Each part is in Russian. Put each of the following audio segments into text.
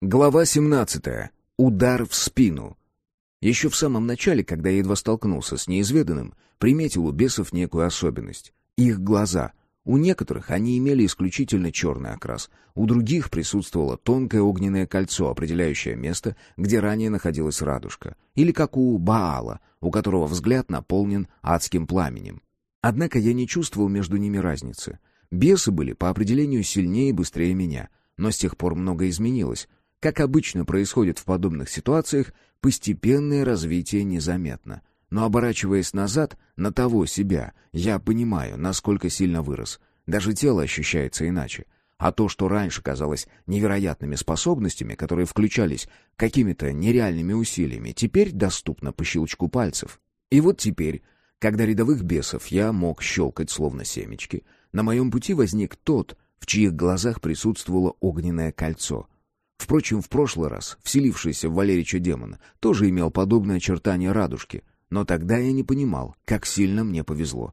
Глава 17. Удар в спину. Еще в самом начале, когда я едва столкнулся с неизведанным, приметил у бесов некую особенность. Их глаза. У некоторых они имели исключительно черный окрас, у других присутствовало тонкое огненное кольцо, определяющее место, где ранее находилась радужка, или как у Баала, у которого взгляд наполнен адским пламенем. Однако я не чувствовал между ними разницы. Бесы были по определению сильнее и быстрее меня, но с тех пор многое изменилось, как обычно происходит в подобных ситуациях, постепенное развитие незаметно. Но оборачиваясь назад, на того себя, я понимаю, насколько сильно вырос. Даже тело ощущается иначе. А то, что раньше казалось невероятными способностями, которые включались какими-то нереальными усилиями, теперь доступно по щелчку пальцев. И вот теперь, когда рядовых бесов я мог щелкать словно семечки, на моем пути возник тот, в чьих глазах присутствовало огненное кольцо — Впрочем, в прошлый раз вселившийся в Валерича демон тоже имел подобное очертание радужки, но тогда я не понимал, как сильно мне повезло.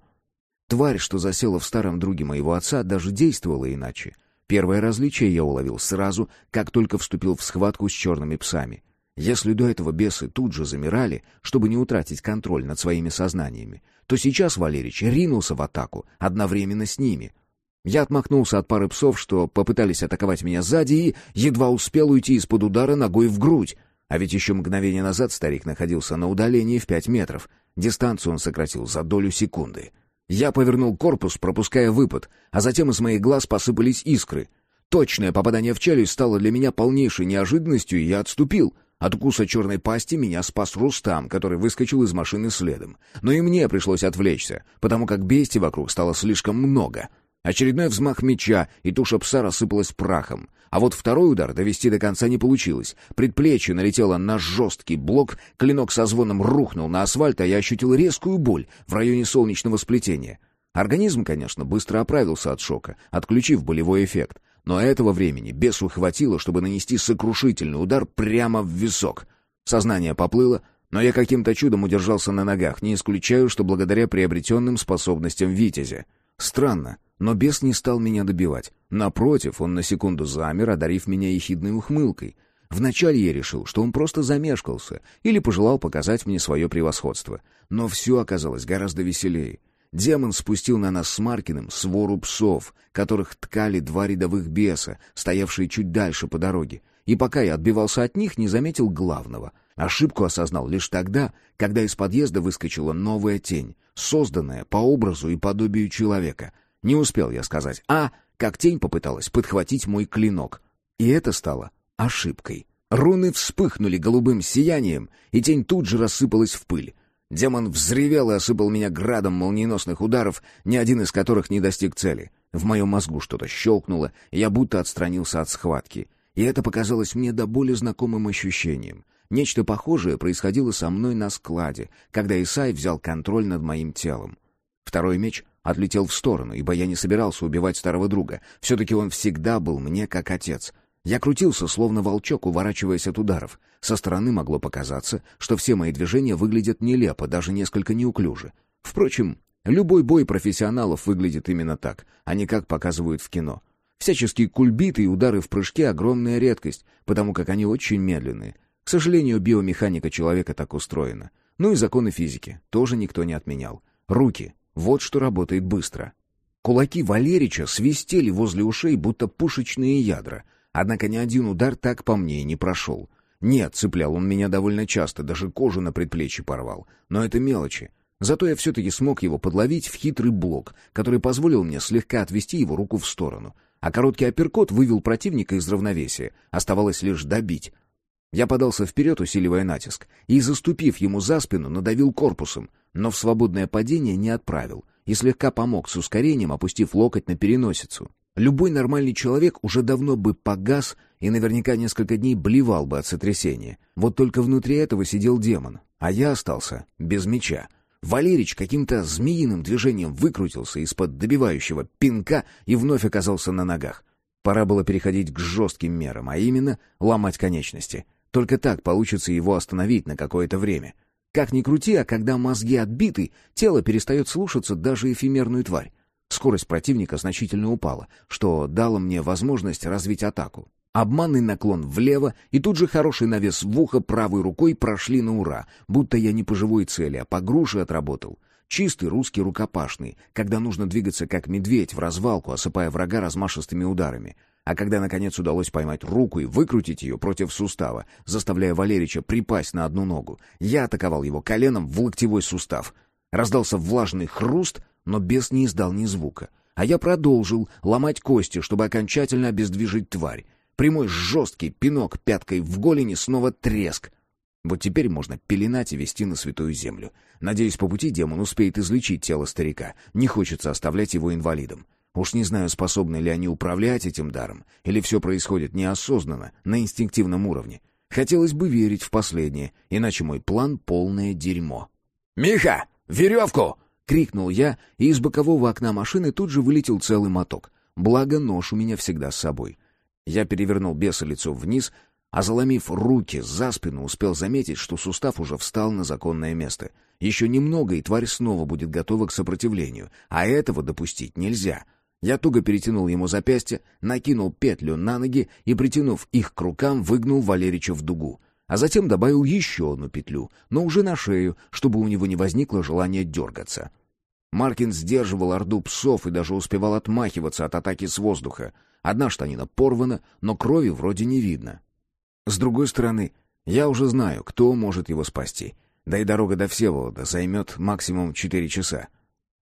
Тварь, что засела в старом друге моего отца, даже действовала иначе. Первое различие я уловил сразу, как только вступил в схватку с черными псами. Если до этого бесы тут же замирали, чтобы не утратить контроль над своими сознаниями, то сейчас Валерич ринулся в атаку одновременно с ними — я отмахнулся от пары псов, что попытались атаковать меня сзади, и едва успел уйти из-под удара ногой в грудь. А ведь еще мгновение назад старик находился на удалении в пять метров. Дистанцию он сократил за долю секунды. Я повернул корпус, пропуская выпад, а затем из моих глаз посыпались искры. Точное попадание в челюсть стало для меня полнейшей неожиданностью, и я отступил. От укуса черной пасти меня спас Рустам, который выскочил из машины следом. Но и мне пришлось отвлечься, потому как бести вокруг стало слишком много — Очередной взмах меча, и туша пса рассыпалась прахом. А вот второй удар довести до конца не получилось. Предплечье налетело на жесткий блок, клинок со звоном рухнул на асфальт, а я ощутил резкую боль в районе солнечного сплетения. Организм, конечно, быстро оправился от шока, отключив болевой эффект. Но этого времени бесу хватило, чтобы нанести сокрушительный удар прямо в висок. Сознание поплыло, но я каким-то чудом удержался на ногах, не исключаю, что благодаря приобретенным способностям Витязя. Странно, но бес не стал меня добивать. Напротив, он на секунду замер, одарив меня ехидной ухмылкой. Вначале я решил, что он просто замешкался или пожелал показать мне свое превосходство. Но все оказалось гораздо веселее. Демон спустил на нас с Маркиным свору псов, которых ткали два рядовых беса, стоявшие чуть дальше по дороге. И пока я отбивался от них, не заметил главного. Ошибку осознал лишь тогда, когда из подъезда выскочила новая тень, созданная по образу и подобию человека — не успел я сказать «а», как тень попыталась подхватить мой клинок. И это стало ошибкой. Руны вспыхнули голубым сиянием, и тень тут же рассыпалась в пыль. Демон взревел и осыпал меня градом молниеносных ударов, ни один из которых не достиг цели. В моем мозгу что-то щелкнуло, и я будто отстранился от схватки. И это показалось мне до боли знакомым ощущением. Нечто похожее происходило со мной на складе, когда Исай взял контроль над моим телом. Второй меч отлетел в сторону, ибо я не собирался убивать старого друга. Все-таки он всегда был мне как отец. Я крутился, словно волчок, уворачиваясь от ударов. Со стороны могло показаться, что все мои движения выглядят нелепо, даже несколько неуклюже. Впрочем, любой бой профессионалов выглядит именно так, а не как показывают в кино. Всяческие кульбиты и удары в прыжке — огромная редкость, потому как они очень медленные. К сожалению, биомеханика человека так устроена. Ну и законы физики тоже никто не отменял. Руки вот что работает быстро. Кулаки Валерича свистели возле ушей, будто пушечные ядра. Однако ни один удар так по мне и не прошел. Нет, цеплял он меня довольно часто, даже кожу на предплечье порвал. Но это мелочи. Зато я все-таки смог его подловить в хитрый блок, который позволил мне слегка отвести его руку в сторону. А короткий апперкот вывел противника из равновесия. Оставалось лишь добить. Я подался вперед, усиливая натиск, и, заступив ему за спину, надавил корпусом — но в свободное падение не отправил и слегка помог с ускорением, опустив локоть на переносицу. Любой нормальный человек уже давно бы погас и наверняка несколько дней блевал бы от сотрясения. Вот только внутри этого сидел демон, а я остался без меча. Валерич каким-то змеиным движением выкрутился из-под добивающего пинка и вновь оказался на ногах. Пора было переходить к жестким мерам, а именно ломать конечности. Только так получится его остановить на какое-то время. Как ни крути, а когда мозги отбиты, тело перестает слушаться даже эфемерную тварь. Скорость противника значительно упала, что дало мне возможность развить атаку. Обманный наклон влево и тут же хороший навес в ухо правой рукой прошли на ура, будто я не по живой цели, а по груше отработал. Чистый русский рукопашный, когда нужно двигаться как медведь в развалку, осыпая врага размашистыми ударами. А когда, наконец, удалось поймать руку и выкрутить ее против сустава, заставляя Валерича припасть на одну ногу, я атаковал его коленом в локтевой сустав. Раздался влажный хруст, но бес не издал ни звука. А я продолжил ломать кости, чтобы окончательно обездвижить тварь. Прямой жесткий пинок пяткой в голени, снова треск. Вот теперь можно пеленать и вести на святую землю. Надеюсь, по пути демон успеет излечить тело старика. Не хочется оставлять его инвалидом. Уж не знаю, способны ли они управлять этим даром, или все происходит неосознанно, на инстинктивном уровне. Хотелось бы верить в последнее, иначе мой план — полное дерьмо. «Миха, веревку!» — крикнул я, и из бокового окна машины тут же вылетел целый моток. Благо, нож у меня всегда с собой. Я перевернул беса лицо вниз, а заломив руки за спину, успел заметить, что сустав уже встал на законное место. Еще немного, и тварь снова будет готова к сопротивлению, а этого допустить нельзя — я туго перетянул ему запястье, накинул петлю на ноги и, притянув их к рукам, выгнул Валерича в дугу. А затем добавил еще одну петлю, но уже на шею, чтобы у него не возникло желания дергаться. Маркин сдерживал орду псов и даже успевал отмахиваться от атаки с воздуха. Одна штанина порвана, но крови вроде не видно. С другой стороны, я уже знаю, кто может его спасти. Да и дорога до Всеволода займет максимум четыре часа.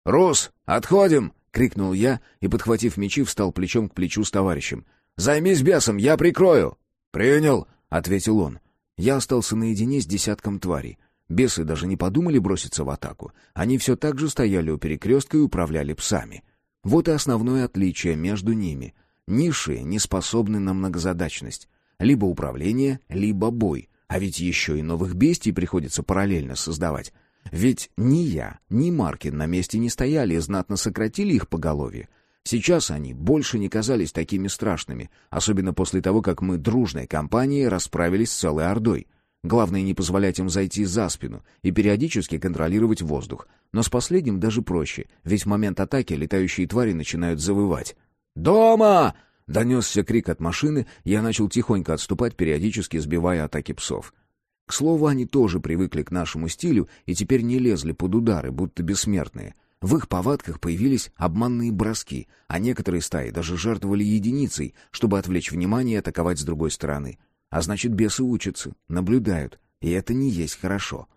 «Рус, отходим!» — крикнул я и, подхватив мечи, встал плечом к плечу с товарищем. «Займись бесом, я прикрою!» «Принял!» — ответил он. Я остался наедине с десятком тварей. Бесы даже не подумали броситься в атаку. Они все так же стояли у перекрестка и управляли псами. Вот и основное отличие между ними. Низшие не способны на многозадачность. Либо управление, либо бой. А ведь еще и новых бестий приходится параллельно создавать. Ведь ни я, ни Маркин на месте не стояли и знатно сократили их поголовье. Сейчас они больше не казались такими страшными, особенно после того, как мы дружной компанией расправились с целой ордой. Главное не позволять им зайти за спину и периодически контролировать воздух. Но с последним даже проще, ведь в момент атаки летающие твари начинают завывать. «Дома!» — донесся крик от машины, я начал тихонько отступать, периодически сбивая атаки псов. К слову, они тоже привыкли к нашему стилю и теперь не лезли под удары, будто бессмертные. В их повадках появились обманные броски, а некоторые стаи даже жертвовали единицей, чтобы отвлечь внимание и атаковать с другой стороны. А значит, бесы учатся, наблюдают, и это не есть хорошо.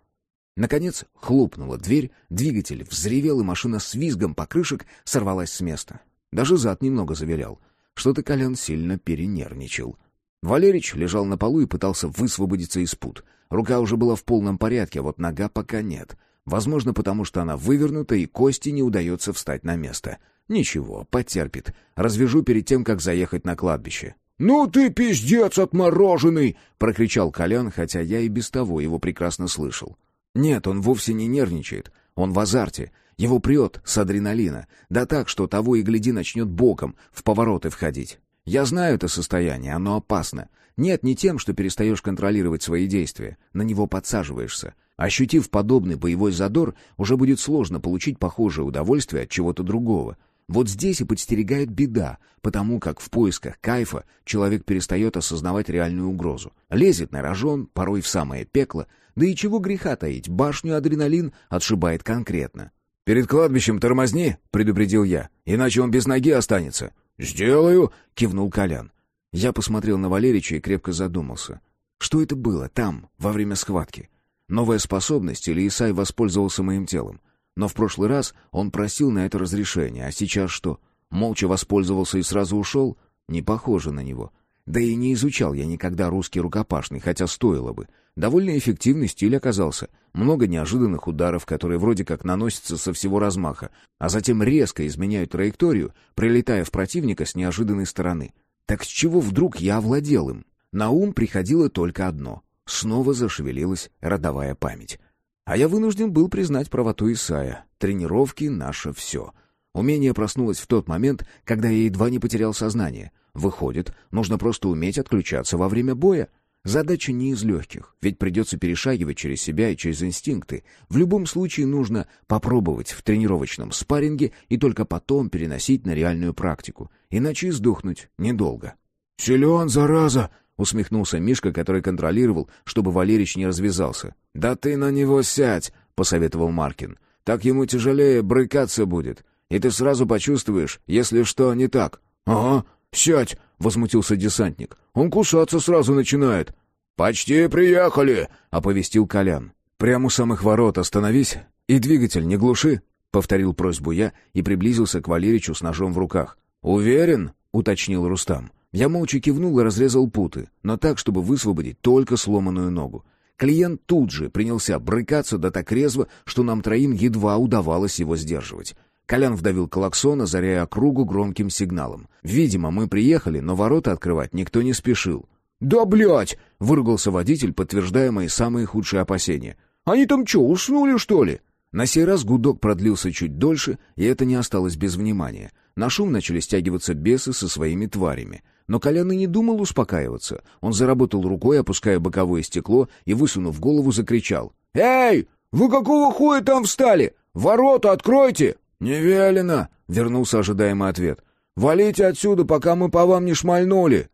Наконец хлопнула дверь, двигатель взревел, и машина с визгом покрышек сорвалась с места. Даже зад немного завилял. Что-то Колян сильно перенервничал. Валерич лежал на полу и пытался высвободиться из пут. Рука уже была в полном порядке, а вот нога пока нет. Возможно, потому что она вывернута, и кости не удается встать на место. Ничего, потерпит. Развяжу перед тем, как заехать на кладбище. «Ну ты пиздец отмороженный!» — прокричал Колян, хотя я и без того его прекрасно слышал. Нет, он вовсе не нервничает. Он в азарте. Его прет с адреналина. Да так, что того и гляди начнет боком в повороты входить. Я знаю это состояние, оно опасно. Нет, не тем, что перестаешь контролировать свои действия, на него подсаживаешься. Ощутив подобный боевой задор, уже будет сложно получить похожее удовольствие от чего-то другого. Вот здесь и подстерегает беда, потому как в поисках кайфа человек перестает осознавать реальную угрозу. Лезет на рожон, порой в самое пекло, да и чего греха таить, башню адреналин отшибает конкретно. «Перед кладбищем тормозни», — предупредил я, — «иначе он без ноги останется». «Сделаю!» — кивнул Колян. Я посмотрел на Валерича и крепко задумался. Что это было там, во время схватки? Новая способность или Исай воспользовался моим телом? Но в прошлый раз он просил на это разрешение, а сейчас что? Молча воспользовался и сразу ушел? Не похоже на него. Да и не изучал я никогда русский рукопашный, хотя стоило бы. Довольно эффективный стиль оказался. Много неожиданных ударов, которые вроде как наносятся со всего размаха, а затем резко изменяют траекторию, прилетая в противника с неожиданной стороны. Так с чего вдруг я овладел им? На ум приходило только одно. Снова зашевелилась родовая память. А я вынужден был признать правоту Исая. Тренировки — наше все. Умение проснулось в тот момент, когда я едва не потерял сознание. Выходит, нужно просто уметь отключаться во время боя. Задача не из легких, ведь придется перешагивать через себя и через инстинкты. В любом случае нужно попробовать в тренировочном спарринге и только потом переносить на реальную практику, иначе сдохнуть недолго. «Силен, зараза!» — усмехнулся Мишка, который контролировал, чтобы Валерич не развязался. «Да ты на него сядь!» — посоветовал Маркин. «Так ему тяжелее брыкаться будет, и ты сразу почувствуешь, если что не так». «Ага, сядь!» — возмутился десантник. «Он кусаться сразу начинает». «Почти приехали!» — оповестил Колян. «Прямо у самых ворот остановись и двигатель не глуши», — повторил просьбу я и приблизился к Валеричу с ножом в руках. «Уверен?» — уточнил Рустам. Я молча кивнул и разрезал путы, но так, чтобы высвободить только сломанную ногу. Клиент тут же принялся брыкаться да так резво, что нам троим едва удавалось его сдерживать. Колян вдавил клаксон, озаряя округу громким сигналом. Видимо, мы приехали, но ворота открывать никто не спешил. «Да, блядь!» — выругался водитель, подтверждая мои самые худшие опасения. «Они там что, уснули, что ли?» На сей раз гудок продлился чуть дольше, и это не осталось без внимания. На шум начали стягиваться бесы со своими тварями. Но Колян и не думал успокаиваться. Он заработал рукой, опуская боковое стекло, и, высунув голову, закричал. «Эй, вы какого хуя там встали? Ворота откройте!» «Не велено!» — вернулся ожидаемый ответ. «Валите отсюда, пока мы по вам не шмальнули!»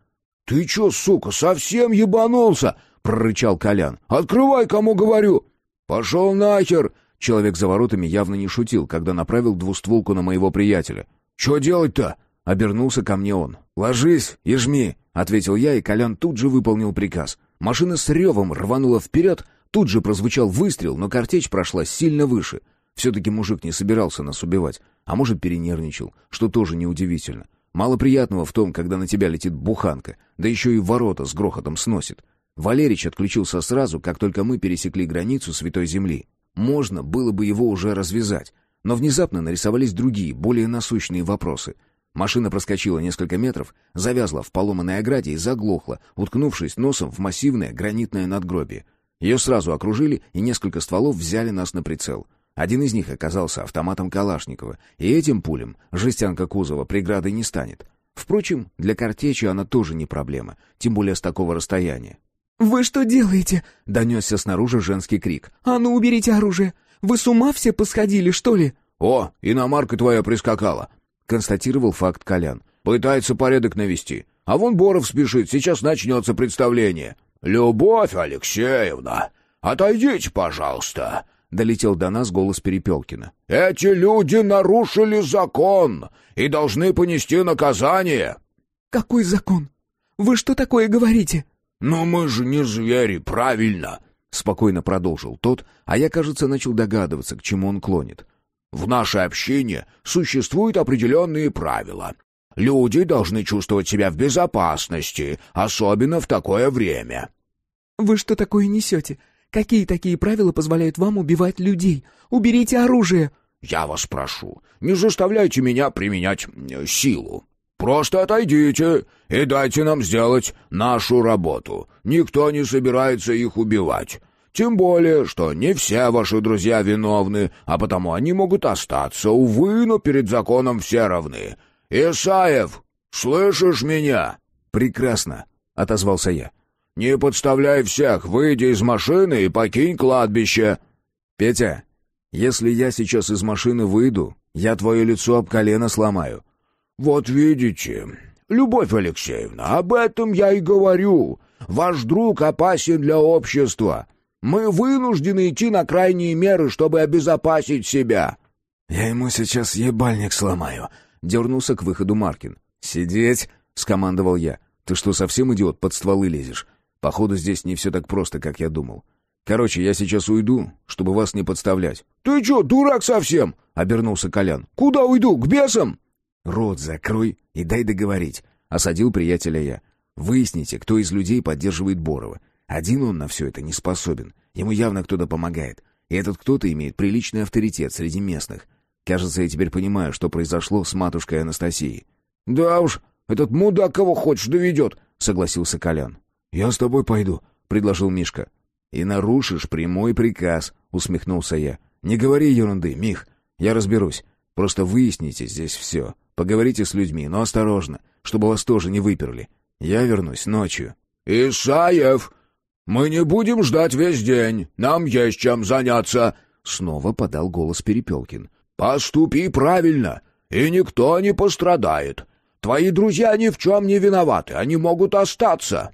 «Ты чё, сука, совсем ебанулся?» — прорычал Колян. «Открывай, кому говорю!» «Пошел нахер!» Человек за воротами явно не шутил, когда направил двустволку на моего приятеля. «Чё делать-то?» — обернулся ко мне он. «Ложись и жми!» — ответил я, и Колян тут же выполнил приказ. Машина с ревом рванула вперед, тут же прозвучал выстрел, но картечь прошла сильно выше. Все-таки мужик не собирался нас убивать, а может перенервничал, что тоже неудивительно. Мало приятного в том, когда на тебя летит буханка, да еще и ворота с грохотом сносит. Валерич отключился сразу, как только мы пересекли границу Святой Земли. Можно было бы его уже развязать, но внезапно нарисовались другие, более насущные вопросы. Машина проскочила несколько метров, завязла в поломанной ограде и заглохла, уткнувшись носом в массивное гранитное надгробие. Ее сразу окружили, и несколько стволов взяли нас на прицел — один из них оказался автоматом Калашникова, и этим пулем жестянка кузова преградой не станет. Впрочем, для картечи она тоже не проблема, тем более с такого расстояния. «Вы что делаете?» — донесся снаружи женский крик. «А ну, уберите оружие! Вы с ума все посходили, что ли?» «О, иномарка твоя прискакала!» — констатировал факт Колян. «Пытается порядок навести. А вон Боров спешит, сейчас начнется представление». «Любовь Алексеевна, отойдите, пожалуйста!» — долетел до нас голос Перепелкина. «Эти люди нарушили закон и должны понести наказание!» «Какой закон? Вы что такое говорите?» «Но мы же не звери, правильно!» — спокойно продолжил тот, а я, кажется, начал догадываться, к чему он клонит. «В нашей общине существуют определенные правила. Люди должны чувствовать себя в безопасности, особенно в такое время». «Вы что такое несете? Какие такие правила позволяют вам убивать людей? Уберите оружие!» «Я вас прошу, не заставляйте меня применять э, силу. Просто отойдите и дайте нам сделать нашу работу. Никто не собирается их убивать. Тем более, что не все ваши друзья виновны, а потому они могут остаться. Увы, но перед законом все равны. Исаев, слышишь меня?» «Прекрасно», — отозвался я. «Не подставляй всех, выйди из машины и покинь кладбище!» «Петя, если я сейчас из машины выйду, я твое лицо об колено сломаю». «Вот видите, Любовь Алексеевна, об этом я и говорю. Ваш друг опасен для общества. Мы вынуждены идти на крайние меры, чтобы обезопасить себя». «Я ему сейчас ебальник сломаю», — дернулся к выходу Маркин. «Сидеть!» — скомандовал я. «Ты что, совсем идиот, под стволы лезешь? Походу, здесь не все так просто, как я думал. Короче, я сейчас уйду, чтобы вас не подставлять». «Ты что, дурак совсем?» — обернулся Колян. «Куда уйду? К бесам?» «Рот закрой и дай договорить», — осадил приятеля я. «Выясните, кто из людей поддерживает Борова. Один он на все это не способен. Ему явно кто-то помогает. И этот кто-то имеет приличный авторитет среди местных. Кажется, я теперь понимаю, что произошло с матушкой Анастасией». «Да уж, этот мудак кого хочешь доведет», — согласился Колян. «Я с тобой пойду», — предложил Мишка. «И нарушишь прямой приказ», — усмехнулся я. «Не говори ерунды, Мих. Я разберусь. Просто выясните здесь все. Поговорите с людьми, но осторожно, чтобы вас тоже не выперли. Я вернусь ночью». «Исаев, мы не будем ждать весь день. Нам есть чем заняться», — снова подал голос Перепелкин. «Поступи правильно, и никто не пострадает. Твои друзья ни в чем не виноваты, они могут остаться».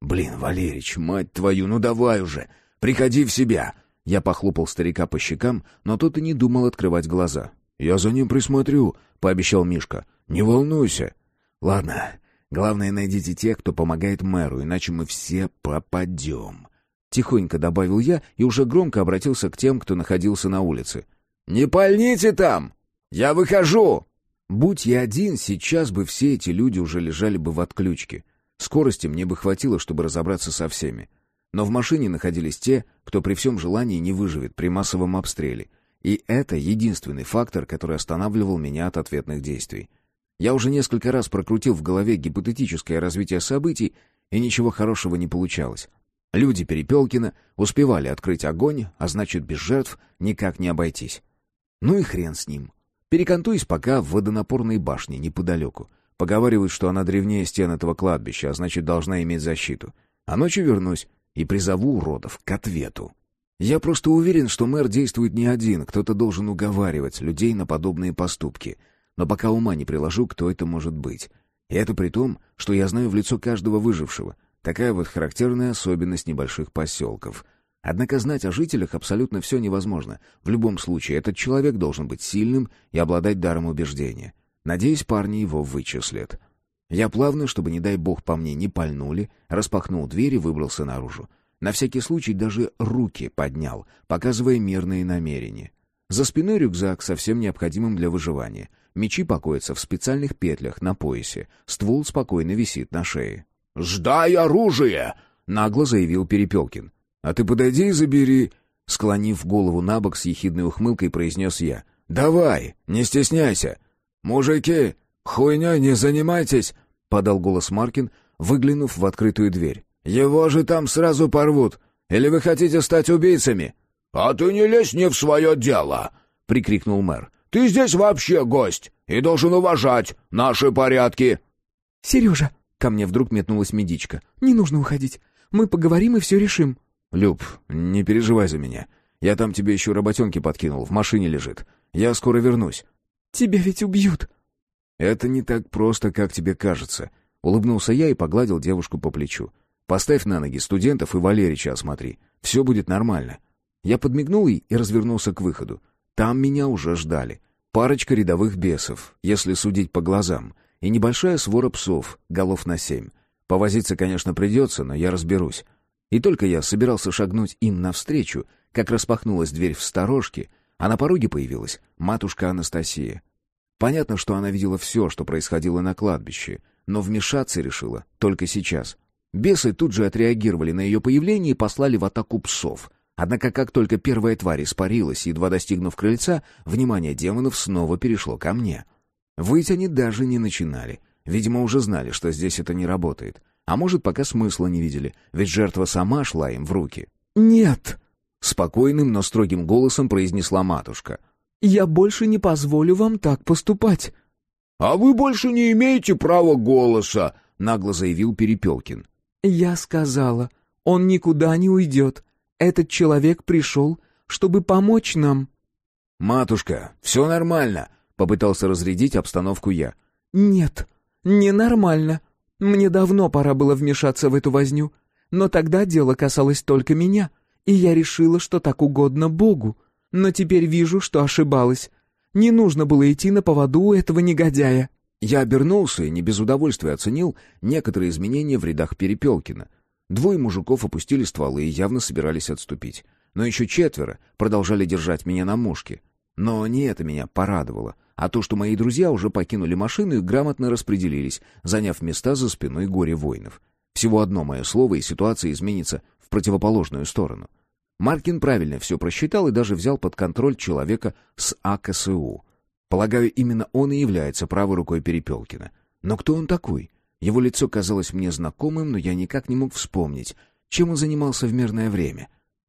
«Блин, Валерич, мать твою, ну давай уже, приходи в себя!» Я похлопал старика по щекам, но тот и не думал открывать глаза. «Я за ним присмотрю», — пообещал Мишка. «Не волнуйся». «Ладно, главное, найдите тех, кто помогает мэру, иначе мы все пропадем». Тихонько добавил я и уже громко обратился к тем, кто находился на улице. «Не пальните там! Я выхожу!» Будь я один, сейчас бы все эти люди уже лежали бы в отключке. Скорости мне бы хватило, чтобы разобраться со всеми. Но в машине находились те, кто при всем желании не выживет при массовом обстреле. И это единственный фактор, который останавливал меня от ответных действий. Я уже несколько раз прокрутил в голове гипотетическое развитие событий, и ничего хорошего не получалось. Люди Перепелкина успевали открыть огонь, а значит, без жертв никак не обойтись. Ну и хрен с ним. Перекантуюсь пока в водонапорной башне неподалеку. Поговаривают, что она древнее стен этого кладбища, а значит, должна иметь защиту. А ночью вернусь и призову уродов к ответу. Я просто уверен, что мэр действует не один, кто-то должен уговаривать людей на подобные поступки. Но пока ума не приложу, кто это может быть. И это при том, что я знаю в лицо каждого выжившего. Такая вот характерная особенность небольших поселков — Однако знать о жителях абсолютно все невозможно. В любом случае, этот человек должен быть сильным и обладать даром убеждения. Надеюсь, парни его вычислят. Я плавно, чтобы, не дай бог, по мне не пальнули, распахнул дверь и выбрался наружу. На всякий случай даже руки поднял, показывая мирные намерения. За спиной рюкзак, совсем необходимым для выживания. Мечи покоятся в специальных петлях на поясе. Ствол спокойно висит на шее. «Сдай оружие!» — нагло заявил Перепелкин. «А ты подойди и забери», — склонив голову на бок с ехидной ухмылкой, произнес я. «Давай, не стесняйся». «Мужики, хуйней не занимайтесь», — подал голос Маркин, выглянув в открытую дверь. «Его же там сразу порвут. Или вы хотите стать убийцами?» «А ты не лезь не в свое дело!» — прикрикнул мэр. «Ты здесь вообще гость и должен уважать наши порядки!» «Сережа!» — ко мне вдруг метнулась медичка. «Не нужно уходить. Мы поговорим и все решим». «Люб, не переживай за меня. Я там тебе еще работенки подкинул, в машине лежит. Я скоро вернусь». «Тебя ведь убьют». «Это не так просто, как тебе кажется». Улыбнулся я и погладил девушку по плечу. «Поставь на ноги студентов и Валерича осмотри. Все будет нормально». Я подмигнул ей и развернулся к выходу. Там меня уже ждали. Парочка рядовых бесов, если судить по глазам, и небольшая свора псов, голов на семь. Повозиться, конечно, придется, но я разберусь. И только я собирался шагнуть им навстречу, как распахнулась дверь в сторожке, а на пороге появилась матушка Анастасия. Понятно, что она видела все, что происходило на кладбище, но вмешаться решила только сейчас. Бесы тут же отреагировали на ее появление и послали в атаку псов. Однако, как только первая тварь испарилась, едва достигнув крыльца, внимание демонов снова перешло ко мне. Выть они даже не начинали. Видимо, уже знали, что здесь это не работает. А может, пока смысла не видели, ведь жертва сама шла им в руки. «Нет!» — спокойным, но строгим голосом произнесла матушка. «Я больше не позволю вам так поступать». «А вы больше не имеете права голоса», — нагло заявил Перепелкин. «Я сказала, он никуда не уйдет. Этот человек пришел, чтобы помочь нам». «Матушка, все нормально», — попытался разрядить обстановку я. «Нет, ненормально. Мне давно пора было вмешаться в эту возню, но тогда дело касалось только меня, и я решила, что так угодно Богу. Но теперь вижу, что ошибалась. Не нужно было идти на поводу у этого негодяя». Я обернулся и не без удовольствия оценил некоторые изменения в рядах Перепелкина. Двое мужиков опустили стволы и явно собирались отступить. Но еще четверо продолжали держать меня на мушке. Но не это меня порадовало а то, что мои друзья уже покинули машину и грамотно распределились, заняв места за спиной горе-воинов. Всего одно мое слово, и ситуация изменится в противоположную сторону. Маркин правильно все просчитал и даже взял под контроль человека с АКСУ. Полагаю, именно он и является правой рукой Перепелкина. Но кто он такой? Его лицо казалось мне знакомым, но я никак не мог вспомнить, чем он занимался в мирное время.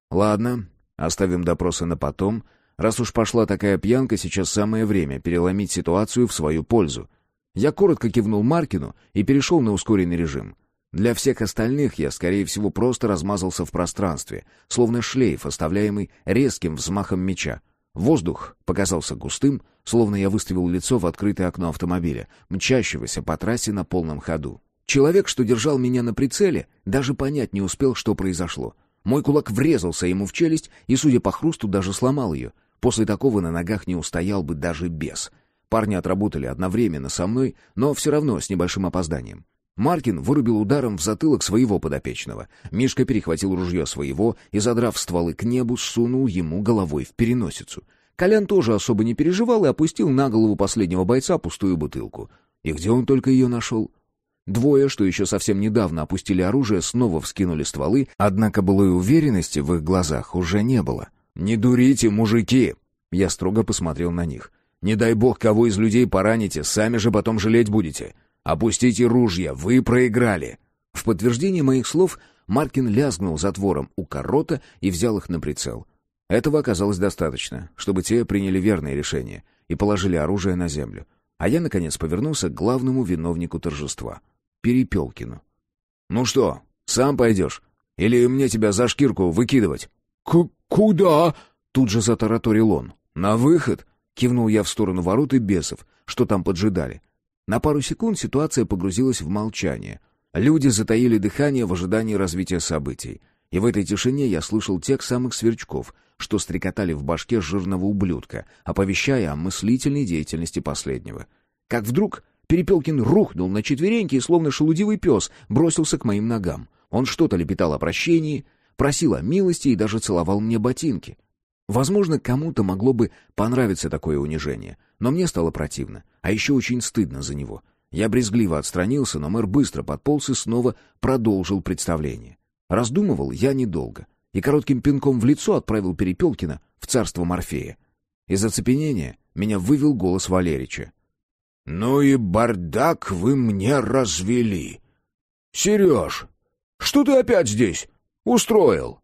Ладно, оставим допросы на потом — Раз уж пошла такая пьянка, сейчас самое время переломить ситуацию в свою пользу. Я коротко кивнул Маркину и перешел на ускоренный режим. Для всех остальных я, скорее всего, просто размазался в пространстве, словно шлейф, оставляемый резким взмахом меча. Воздух показался густым, словно я выставил лицо в открытое окно автомобиля, мчащегося по трассе на полном ходу. Человек, что держал меня на прицеле, даже понять не успел, что произошло. Мой кулак врезался ему в челюсть и, судя по хрусту, даже сломал ее. После такого на ногах не устоял бы даже бес. Парни отработали одновременно со мной, но все равно с небольшим опозданием. Маркин вырубил ударом в затылок своего подопечного. Мишка перехватил ружье своего и, задрав стволы к небу, сунул ему головой в переносицу. Колян тоже особо не переживал и опустил на голову последнего бойца пустую бутылку. И где он только ее нашел? Двое, что еще совсем недавно опустили оружие, снова вскинули стволы, однако былой уверенности в их глазах уже не было. «Не дурите, мужики!» Я строго посмотрел на них. «Не дай бог, кого из людей пораните, сами же потом жалеть будете. «Опустите ружья, вы проиграли!» В подтверждение моих слов Маркин лязгнул затвором у корота и взял их на прицел. Этого оказалось достаточно, чтобы те приняли верное решение и положили оружие на землю. А я, наконец, повернулся к главному виновнику торжества — Перепелкину. «Ну что, сам пойдешь? Или мне тебя за шкирку выкидывать?» К «Куда?» — тут же затараторил он. «На выход!» — кивнул я в сторону ворот и бесов, что там поджидали. На пару секунд ситуация погрузилась в молчание. Люди затаили дыхание в ожидании развития событий. И в этой тишине я слышал тех самых сверчков, что стрекотали в башке жирного ублюдка, оповещая о мыслительной деятельности последнего. Как вдруг Перепелкин рухнул на четвереньки и, словно шелудивый пес, бросился к моим ногам. Он что-то лепетал о прощении, просил о милости и даже целовал мне ботинки. Возможно, кому-то могло бы понравиться такое унижение, но мне стало противно, а еще очень стыдно за него. Я брезгливо отстранился, но мэр быстро подполз и снова продолжил представление. Раздумывал я недолго и коротким пинком в лицо отправил Перепелкина в царство Морфея. Из оцепенения меня вывел голос Валерича. «Ну и бардак вы мне развели! Сереж, что ты опять здесь устроил?»